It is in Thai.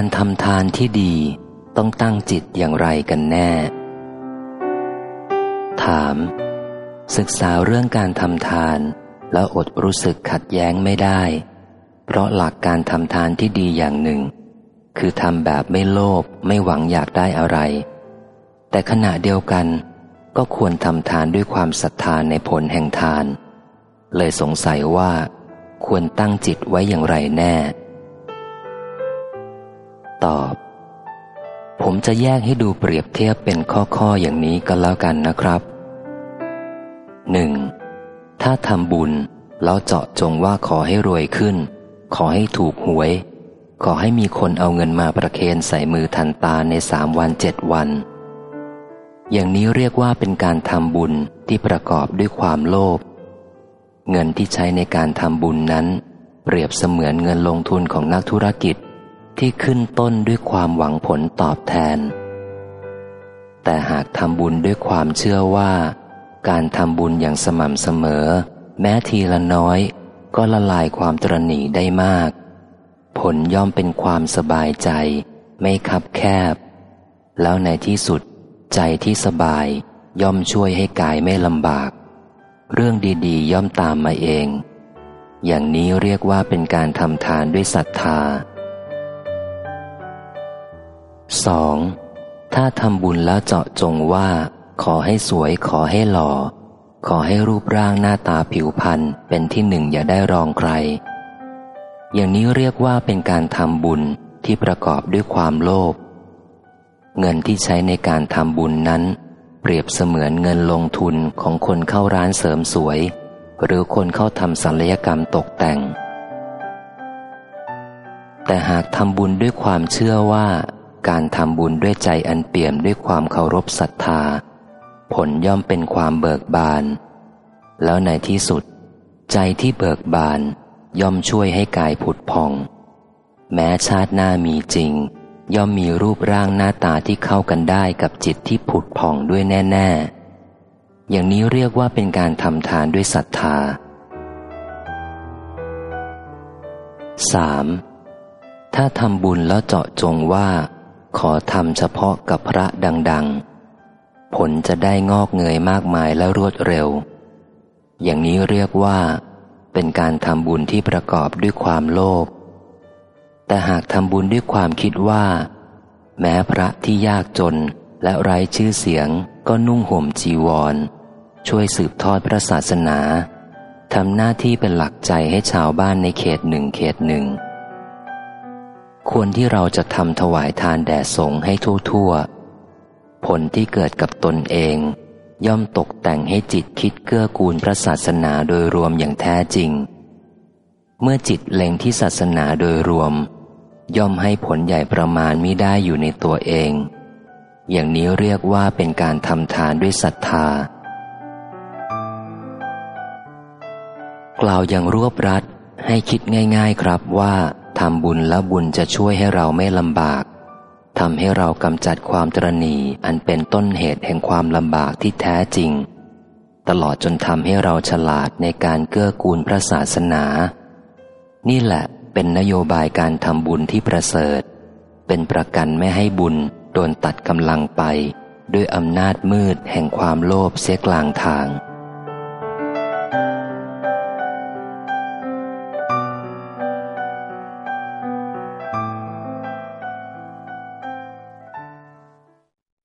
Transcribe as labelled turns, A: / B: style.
A: การทำทานที่ดีต้องตั้งจิตอย่างไรกันแน่ ถาม ศึกษาเรื่องการทำทานแล้วอดรู้สึกขัดแย้งไม่ได้ เพราะหลักการทำทานที่ดีอย่างหนึ่ง คือทำแบบไม่โลภไม่หวังอยากได้อะไร แต่ขณะเดียวกัน ก็ควรทำทานด้วยความศรัทธาในผลแห่งทาน เลยสงสัยว่า ควรตั้งจิตไว้อย่างไรแน่ ตอบ ผมจะแยกให้ดูเปรียบเทียบเป็นข้อๆอย่างนี้ก็แล้วกันนะครับหนึ่งถ้าทำบุญแล้วเจาะจงว่าขอให้รวยขึ้น ขอให้ถูกหวย ขอให้มีคนเอาเงินมาประเคนใส่มือทันตาในสามวันเจ็ดวัน อย่างนี้เรียกว่าเป็นการทำบุญที่ประกอบด้วยความโลภเงินที่ใช้ในการทำบุญนั้น เปรียบเสมือนเงินลงทุนของนักธุรกิจ ที่ขึ้นต้นด้วยความหวังผลตอบแทน แต่หากทำบุญด้วยความเชื่อว่า การทำบุญอย่างสม่ำเสมอ แม้ทีละน้อย ก็ละลายความตรณีได้มาก ผลย่อมเป็นความสบายใจ ไม่คับแคบ แล้วในที่สุด ใจที่สบายย่อมช่วยให้กายไม่ลำบาก เรื่องดีๆ ย่อมตามมาเอง อย่างนี้เรียกว่าเป็นการทำทานด้วยศรัทธา 2. ถ้าทำบุญแล้วเจาะจงว่า ขอให้สวยขอให้หล่อ ขอให้รูปร่างหน้าตาผิวพรรณเป็นที่หนึ่งอย่าได้รองใคร อย่างนี้เรียกว่าเป็นการทำบุญที่ประกอบด้วยความโลภเงินที่ใช้ในการทำบุญนั้น เปรียบเสมือนเงินลงทุนของคนเข้าร้านเสริมสวย หรือคนเข้าทำศัลยกรรมตกแต่ง แต่หากทำบุญด้วยความเชื่อว่า การทำบุญด้วยใจอันเปี่ยมด้วยความเคารพศรัทธา ผลย่อมเป็นความเบิกบาน แล้วในที่สุด ใจที่เบิกบานย่อมช่วยให้กายผุดพอง แม้ชาติหน้ามีจริง ย่อมมีรูปร่างหน้าตาที่เข้ากันได้กับจิตที่ผุดพองด้วยแน่ ๆ อย่างนี้เรียกว่าเป็นการทำทานด้วยศรัทธา 3. ถ้าทำบุญแล้วเจาะจงว่า ขอทำเฉพาะกับพระดัง ๆ ผลจะได้งอกเงยมากมายและรวดเร็ว อย่างนี้เรียกว่า เป็นการทำบุญที่ประกอบด้วยความโลภ แต่หากทำบุญด้วยความคิดว่า แม้พระที่ยากจนและไร้ชื่อเสียงก็นุ่งห่มจีวร ช่วยสืบทอดพระศาสนาทำหน้าที่เป็นหลักใจให้ชาวบ้านในเขตหนึ่งเขตหนึ่ง ควรที่เราจะทำถวายทานแด่สงฆ์ให้ทั่วๆ ผลที่เกิดกับตนเอง ย่อมตกแต่งให้จิตคิดเกื้อกูลพระศาสนาโดยรวมอย่างแท้จริง เมื่อจิตเล็งที่ศาสนาโดยรวม ย่อมให้ผลใหญ่ประมาณมิได้อยู่ในตัวเอง อย่างนี้เรียกว่าเป็นการทำทานด้วยศรัทธา กล่าวอย่างรวบรัดให้คิดง่าย ๆครับว่า ทำบุญแล้วบุญจะช่วยให้เราไม่ลำบากทำให้เรากำจัดความตรณีอันเป็นต้นเหตุแห่งความลำบากที่แท้จริง ตลอดจนทำให้เราฉลาดในการเกื้อกูลพระศาสนา นี่แหละเป็นนโยบายการทำบุญที่ประเสริฐ เป็นประกันไม่ให้บุญโดนตัดกำลังไป ด้วยอำนาจมืดแห่งความโลภเสียกลางทาง